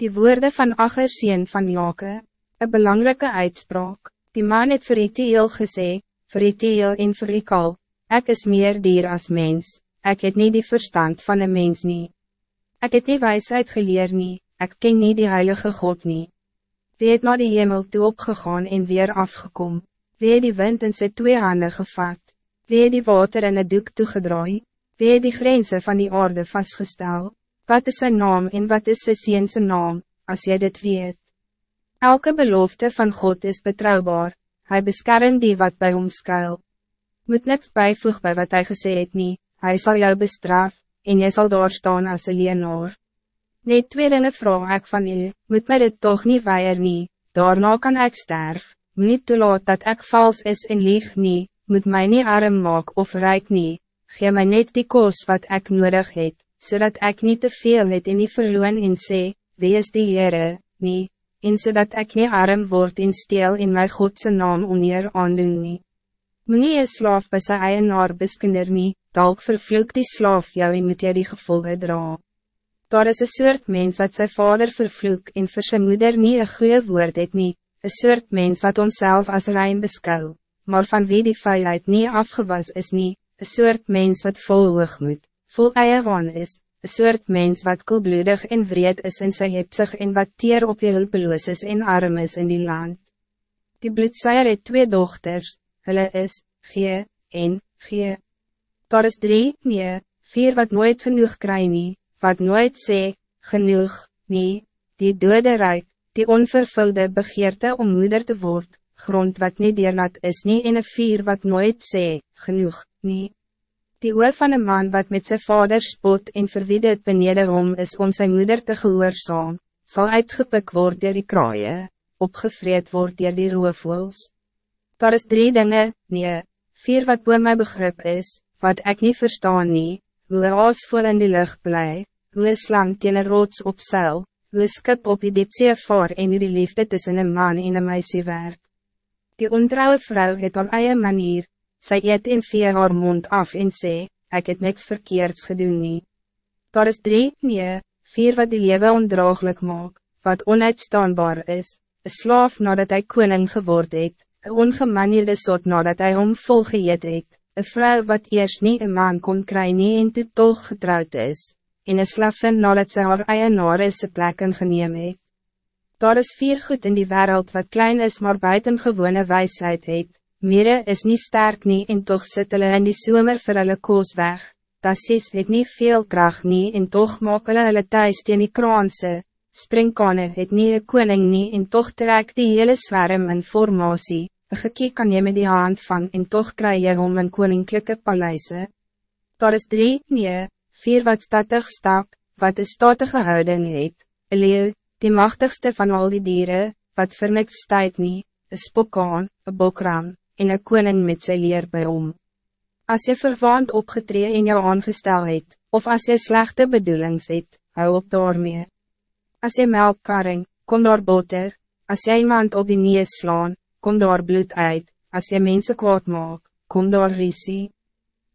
Die woorden van Acher sien van Jake, een belangrijke uitspraak. Die man het vir Etiel gesê, vir Etiel en vir Ikal, ek is meer dier als mens, ek het niet die verstand van een mens nie. Ek het nie wijsheid geleer nie, ek ken nie die heilige God nie. Wie het na die hemel toe opgegaan en weer afgekom, wie het die wind in sy twee handen gevat, wie het die water in een doek toegedraai, wie het die grenzen van die aarde vastgesteld. Wat is zijn naam en wat is sy zijn naam, als jij dit weet? Elke belofte van God is betrouwbaar, hij beschermt die wat bij hom skuil. Moet niks bijvoeg bij wat hij gesê het nie, hy sal jou bestraf, en jy sal daar staan as een leenaar. Net tweede vraag ek van u, moet mij dit toch niet weier nie, daarna kan ik sterf, niet toelaat dat ik vals is en lieg nie, moet mij niet arm maak of rijk nie, gee mij net die koos wat ik nodig het, zodat ik niet te veel het in die verloon en sê, wie is die Heere, nie, en zodat ik niet arm word en steel in my Godse naam oneer aandoen nie. Moenie een slaaf by sy eienaar beskinder nie, dalk vervloek die slaaf jou en moet jy die gevolge dra. Daar is een soort mens wat zijn vader vervloek en vir sy moeder nie een goeie woord het nie, een soort mens wat onszelf als rein beskou, maar van wie die veiligheid niet afgewas is nie, een soort mens wat vol hoogmoed vol eie waan is, een soort mens wat koelbloedig en wreed is in sy hepsig en wat teer op je hulpeloos is en arm is in die land. Die bloedseier het twee dochters, hulle is, G, en, G. Daar is drie, nee, vier wat nooit genoeg kry nie, wat nooit sê, genoeg, nie, die dode rijk, die onvervulde begeerte om moeder te worden, grond wat niet deernat is nie en een vier wat nooit sê, genoeg, nie. Die oor van een man wat met zijn vader spot en verwiede het beneden om is om zijn moeder te gehoorzaam, zal uitgepik worden door die kraaien, opgevreed worden door die roofwoels. Daar is drie dingen, nee, vier wat boe my begrip is, wat ik niet verstaan nie, hoe een aas vol in die lucht bly, hoe een slang teen een rots op zeil, hoe een skip op die diepzee vaar en hoe die liefde tussen een man en een meisje werk. Die ontrouwe vrouw het op eie manier, Sy eet en vee haar mond af en sê, ek het niks verkeerds gedoen nie. Daar is drie, nee, vier wat die lewe ondraaglik maak, wat onuitstaanbaar is, een slaaf nadat hij koning geword het, een ongemanierde sot nadat hij hom volgeëet het, een vrouw wat eerst niet een man kon kry nie en toe toch getrouwd is, en een slaven nadat sy haar eienaar is plekken geneem het. Daar is vier goed in die wereld wat klein is maar buiten gewone wijsheid het, Mere is niet sterk nie en toch sit hulle in die somer vir hulle koos weg. Tassis het niet veel kracht nie en toch maak hulle hulle thuis teen die kraanse. Springkane het nie een koning nie en toch trek die hele zwerm in formatie. Een gekie kan je met die hand van en toch kry je om een koninklijke paleise. Daar is drie, nee, vier wat statig stap, wat een statige houding het. Een leeuw, die machtigste van al die dieren, wat vir niks stuit nie, een spokkaan, een bokram en een koning met sy leer by hom. As jy verwaand opgetree en jou aangestel het, of as jy slechte bedoelings het, hou op daarmee. As jy melkkarring, kom daar boter, as jy iemand op die neus slaan, kom daar bloed uit, as jy mense kwaad maak, kom daar risie.